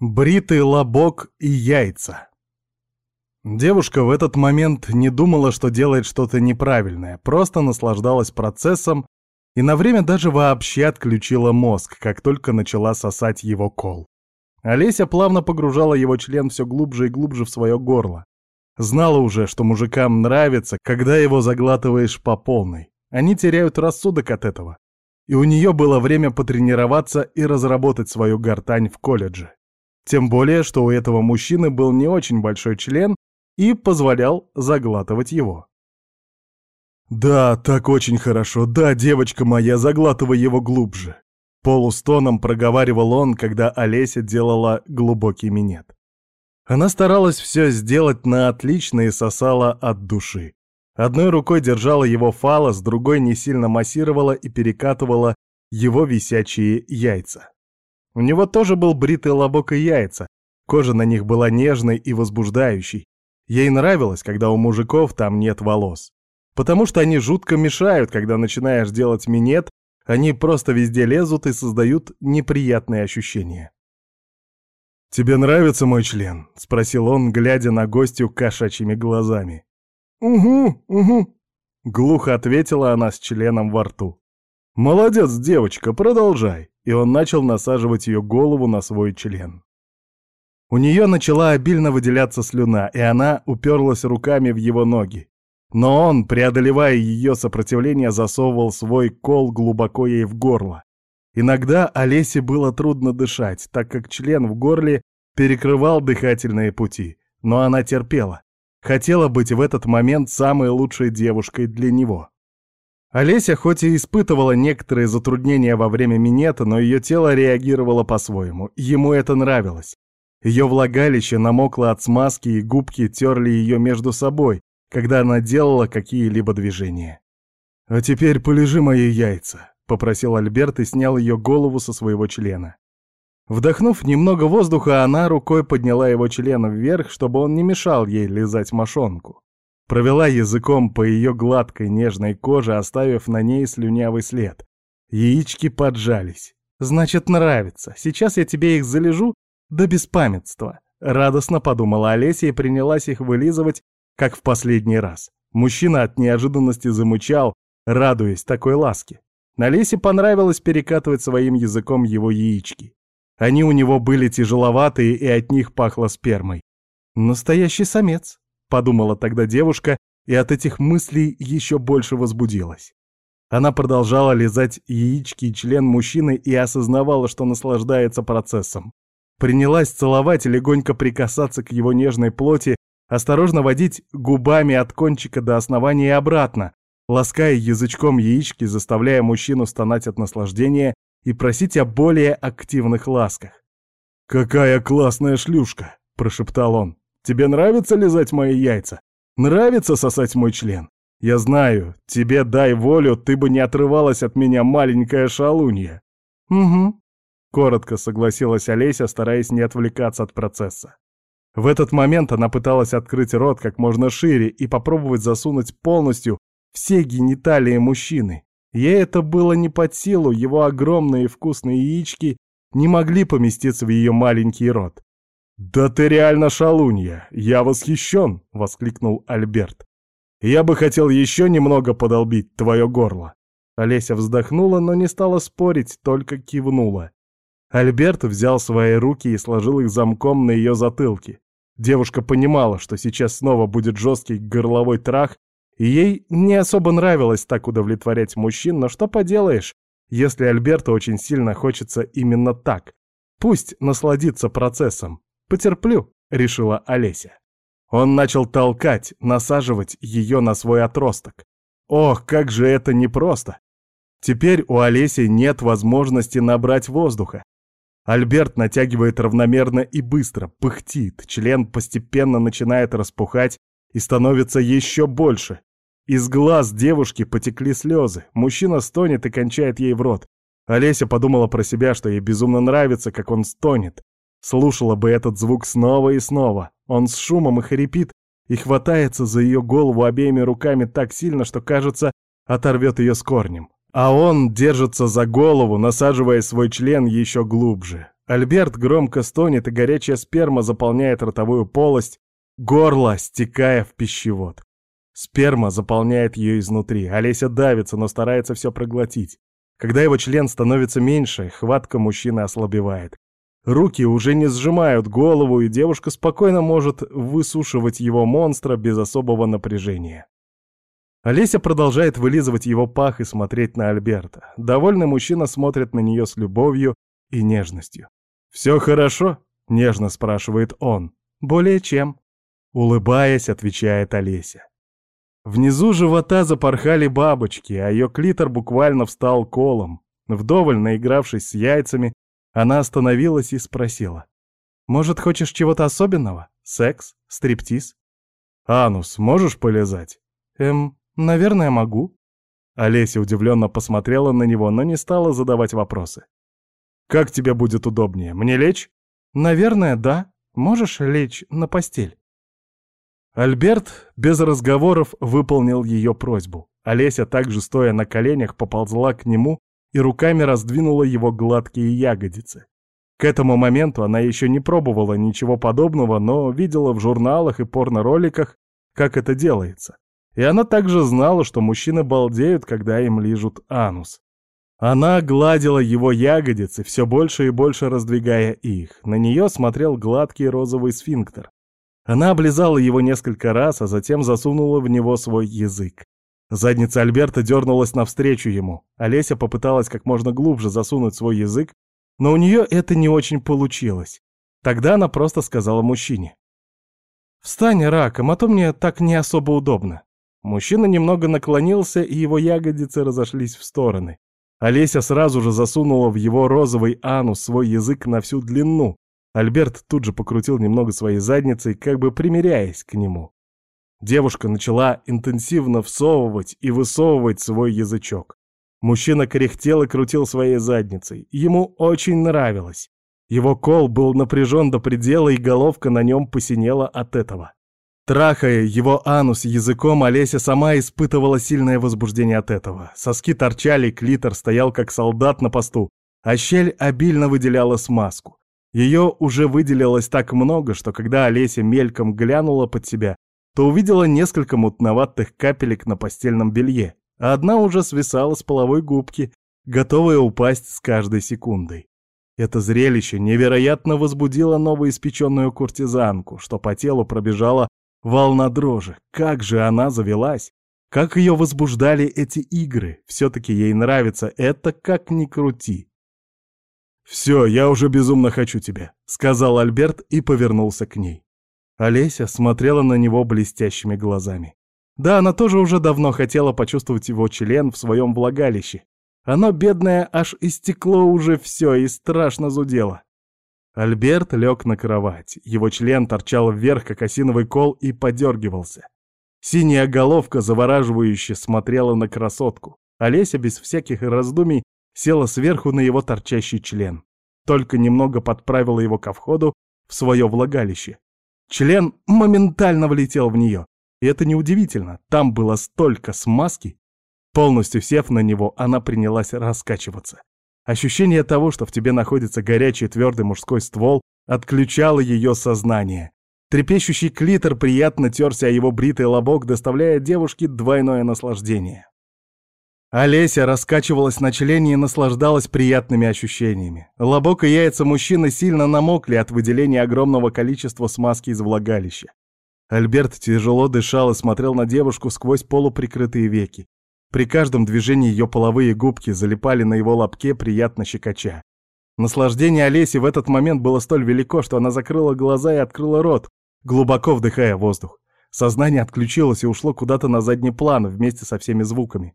Бритый лобок и яйца. Девушка в этот момент не думала, что делает что-то неправильное, просто наслаждалась процессом и на время даже вообще отключила мозг, как только начала сосать его кол. Олеся плавно погружала его член все глубже и глубже в свое горло. Знала уже, что мужикам нравится, когда его заглатываешь по полной. Они теряют рассудок от этого. И у нее было время потренироваться и разработать свою гортань в колледже. Тем более, что у этого мужчины был не очень большой член и позволял заглатывать его. «Да, так очень хорошо. Да, девочка моя, заглатывай его глубже». Полустоном проговаривал он, когда Олеся делала глубокий минет. Она старалась все сделать на отлично и сосала от души. Одной рукой держала его фалос, другой не сильно массировала и перекатывала его висячие яйца. У него тоже был бритый лобок и яйца. Кожа на них была нежной и возбуждающей. Ей нравилось, когда у мужиков там нет волос. Потому что они жутко мешают, когда начинаешь делать минет, они просто везде лезут и создают неприятные ощущения. «Тебе нравится мой член?» — спросил он, глядя на гостью кошачьими глазами. «Угу, угу», — глухо ответила она с членом во рту. «Молодец, девочка, продолжай!» И он начал насаживать ее голову на свой член. У нее начала обильно выделяться слюна, и она уперлась руками в его ноги. Но он, преодолевая ее сопротивление, засовывал свой кол глубоко ей в горло. Иногда Олесе было трудно дышать, так как член в горле перекрывал дыхательные пути. Но она терпела. Хотела быть в этот момент самой лучшей девушкой для него. Олеся хоть и испытывала некоторые затруднения во время минета, но ее тело реагировало по-своему. Ему это нравилось. Ее влагалище намокло от смазки, и губки терли ее между собой, когда она делала какие-либо движения. «А теперь полежи мои яйца», — попросил Альберт и снял ее голову со своего члена. Вдохнув немного воздуха, она рукой подняла его член вверх, чтобы он не мешал ей лизать мошонку. Провела языком по ее гладкой нежной коже, оставив на ней слюнявый след. Яички поджались. «Значит, нравится. Сейчас я тебе их залежу до беспамятства», — радостно подумала Олеся и принялась их вылизывать, как в последний раз. Мужчина от неожиданности замычал, радуясь такой ласке. Олесе понравилось перекатывать своим языком его яички. Они у него были тяжеловатые, и от них пахло спермой. Настоящий самец. — подумала тогда девушка, и от этих мыслей еще больше возбудилась. Она продолжала лизать яички и член мужчины и осознавала, что наслаждается процессом. Принялась целовать и легонько прикасаться к его нежной плоти, осторожно водить губами от кончика до основания и обратно, лаская язычком яички, заставляя мужчину стонать от наслаждения и просить о более активных ласках. «Какая классная шлюшка!» — прошептал он. Тебе нравится лизать мои яйца? Нравится сосать мой член? Я знаю, тебе дай волю, ты бы не отрывалась от меня, маленькая шалунья. Угу. Коротко согласилась Олеся, стараясь не отвлекаться от процесса. В этот момент она пыталась открыть рот как можно шире и попробовать засунуть полностью все гениталии мужчины. Ей это было не под силу, его огромные вкусные яички не могли поместиться в ее маленький рот. «Да ты реально шалунья! Я восхищен!» — воскликнул Альберт. «Я бы хотел еще немного подолбить твое горло». Олеся вздохнула, но не стала спорить, только кивнула. Альберт взял свои руки и сложил их замком на ее затылке. Девушка понимала, что сейчас снова будет жесткий горловой трах, и ей не особо нравилось так удовлетворять мужчин, но что поделаешь, если Альберту очень сильно хочется именно так. Пусть насладится процессом. «Потерплю», — решила Олеся. Он начал толкать, насаживать ее на свой отросток. Ох, как же это непросто! Теперь у Олеси нет возможности набрать воздуха. Альберт натягивает равномерно и быстро, пыхтит, член постепенно начинает распухать и становится еще больше. Из глаз девушки потекли слезы, мужчина стонет и кончает ей в рот. Олеся подумала про себя, что ей безумно нравится, как он стонет, Слушала бы этот звук снова и снова. Он с шумом и хрипит, и хватается за ее голову обеими руками так сильно, что, кажется, оторвет ее с корнем. А он держится за голову, насаживая свой член еще глубже. Альберт громко стонет, и горячая сперма заполняет ротовую полость, горло, стекая в пищевод. Сперма заполняет ее изнутри. Олеся давится, но старается все проглотить. Когда его член становится меньше, хватка мужчины ослабевает. Руки уже не сжимают голову, и девушка спокойно может высушивать его монстра без особого напряжения. Олеся продолжает вылизывать его пах и смотреть на Альберта. Довольный мужчина смотрит на нее с любовью и нежностью. «Все хорошо?» — нежно спрашивает он. «Более чем». Улыбаясь, отвечает Олеся. Внизу живота запорхали бабочки, а ее клитор буквально встал колом. Вдоволь наигравшись с яйцами, она остановилась и спросила. «Может, хочешь чего-то особенного? Секс? Стриптиз?» «Анус, можешь полезать?» «Эм, наверное, могу». Олеся удивленно посмотрела на него, но не стала задавать вопросы. «Как тебе будет удобнее? Мне лечь?» «Наверное, да. Можешь лечь на постель?» Альберт без разговоров выполнил ее просьбу. Олеся, также стоя на коленях, поползла к нему и руками раздвинула его гладкие ягодицы. К этому моменту она еще не пробовала ничего подобного, но видела в журналах и порно-роликах, как это делается. И она также знала, что мужчины балдеют, когда им лижут анус. Она гладила его ягодицы, все больше и больше раздвигая их. На нее смотрел гладкий розовый сфинктер. Она облизала его несколько раз, а затем засунула в него свой язык. Задница Альберта дернулась навстречу ему. Олеся попыталась как можно глубже засунуть свой язык, но у нее это не очень получилось. Тогда она просто сказала мужчине. «Встань раком, а то мне так не особо удобно». Мужчина немного наклонился, и его ягодицы разошлись в стороны. Олеся сразу же засунула в его розовый анус свой язык на всю длину, Альберт тут же покрутил немного своей задницей, как бы примиряясь к нему. Девушка начала интенсивно всовывать и высовывать свой язычок. Мужчина кряхтел и крутил своей задницей. Ему очень нравилось. Его кол был напряжен до предела, и головка на нем посинела от этого. Трахая его анус языком, Олеся сама испытывала сильное возбуждение от этого. Соски торчали, клитор стоял как солдат на посту, а щель обильно выделяла смазку. Ее уже выделилось так много, что когда Олеся мельком глянула под себя, то увидела несколько мутноватых капелек на постельном белье, а одна уже свисала с половой губки, готовая упасть с каждой секундой. Это зрелище невероятно возбудило новоиспеченную куртизанку, что по телу пробежала волна дрожи. Как же она завелась! Как ее возбуждали эти игры! Все-таки ей нравится это, как ни крути. «Все, я уже безумно хочу тебя», — сказал Альберт и повернулся к ней. Олеся смотрела на него блестящими глазами. Да, она тоже уже давно хотела почувствовать его член в своем влагалище. Оно, бедное, аж истекло уже все и страшно зудело. Альберт лег на кровать. Его член торчал вверх, как осиновый кол, и подергивался. Синяя головка завораживающе смотрела на красотку. Олеся без всяких раздумий села сверху на его торчащий член. Только немного подправила его ко входу в свое влагалище. Член моментально влетел в нее. И это неудивительно, там было столько смазки. Полностью сев на него, она принялась раскачиваться. Ощущение того, что в тебе находится горячий твердый мужской ствол, отключало ее сознание. Трепещущий клитор приятно терся о его бритый лобок, доставляя девушке двойное наслаждение. Олеся раскачивалась на члене и наслаждалась приятными ощущениями. Лобок и яйца мужчины сильно намокли от выделения огромного количества смазки из влагалища. Альберт тяжело дышал и смотрел на девушку сквозь полуприкрытые веки. При каждом движении ее половые губки залипали на его лобке, приятно щекоча. Наслаждение Олеси в этот момент было столь велико, что она закрыла глаза и открыла рот, глубоко вдыхая воздух. Сознание отключилось и ушло куда-то на задний план вместе со всеми звуками.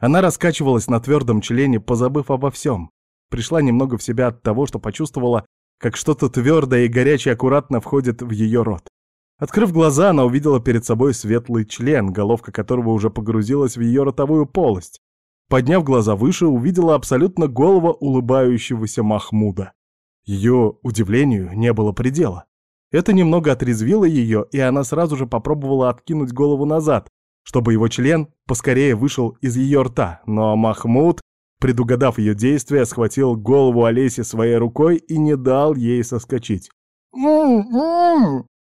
Она раскачивалась на твердом члене, позабыв обо всем. Пришла немного в себя от того, что почувствовала, как что-то твердое и горячее аккуратно входит в ее рот. Открыв глаза, она увидела перед собой светлый член, головка которого уже погрузилась в ее ротовую полость. Подняв глаза выше, увидела абсолютно голого улыбающегося Махмуда. Ее удивлению не было предела. Это немного отрезвило ее, и она сразу же попробовала откинуть голову назад, чтобы его член поскорее вышел из ее рта, но Махмуд предугадав ее действия, схватил голову Олеси своей рукой и не дал ей соскочить.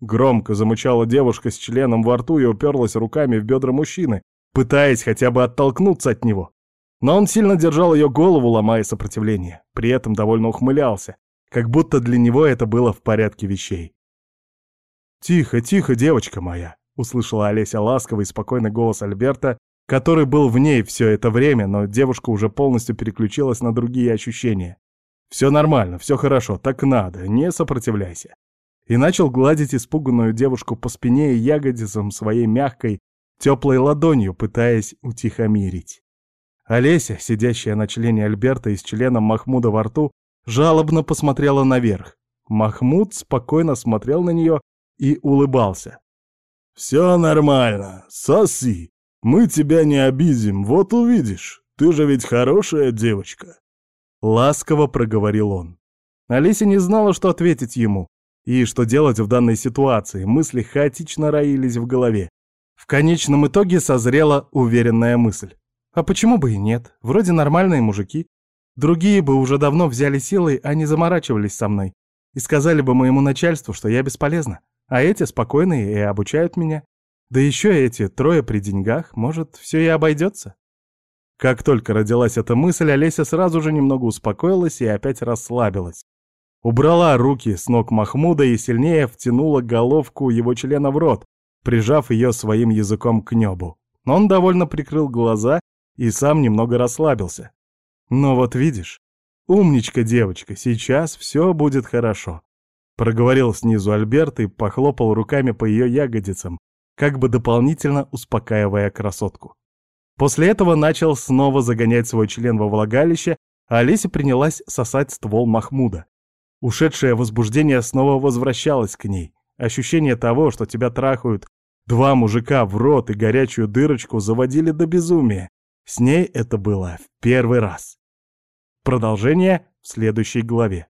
Громко замучала девушка с членом во рту и уперлась руками в бедра мужчины, пытаясь хотя бы оттолкнуться от него. Но он сильно держал ее голову, ломая сопротивление, при этом довольно ухмылялся, как будто для него это было в порядке вещей. «Тихо, тихо, девочка моя!» — услышала Олеся ласковый и спокойный голос Альберта, который был в ней все это время, но девушка уже полностью переключилась на другие ощущения. «Все нормально, все хорошо, так надо, не сопротивляйся». И начал гладить испуганную девушку по спине и ягодицам своей мягкой, теплой ладонью, пытаясь утихомирить. Олеся, сидящая на члене Альберта и с членом Махмуда во рту, жалобно посмотрела наверх. Махмуд спокойно смотрел на нее и улыбался. «Все нормально, соси. Мы тебя не обидим, вот увидишь. Ты же ведь хорошая девочка». Ласково проговорил он. Олеся не знала, что ответить ему и что делать в данной ситуации. Мысли хаотично роились в голове. В конечном итоге созрела уверенная мысль. А почему бы и нет? Вроде нормальные мужики. Другие бы уже давно взяли силой, а не заморачивались со мной. И сказали бы моему начальству, что я бесполезна. А эти спокойные и обучают меня. Да еще эти трое при деньгах, может, все и обойдется. Как только родилась эта мысль, Олеся сразу же немного успокоилась и опять расслабилась. Убрала руки с ног Махмуда и сильнее втянула головку его члена в рот, прижав ее своим языком к небу. Он довольно прикрыл глаза и сам немного расслабился. «Но вот видишь, умничка девочка, сейчас все будет хорошо», проговорил снизу Альберт и похлопал руками по ее ягодицам, как бы дополнительно успокаивая красотку. После этого начал снова загонять свой член во влагалище, а Олеся принялась сосать ствол Махмуда. Ушедшее возбуждение снова возвращалось к ней. Ощущение того, что тебя трахают два мужика в рот и горячую дырочку, заводили до безумия. С ней это было в первый раз. Продолжение в следующей главе.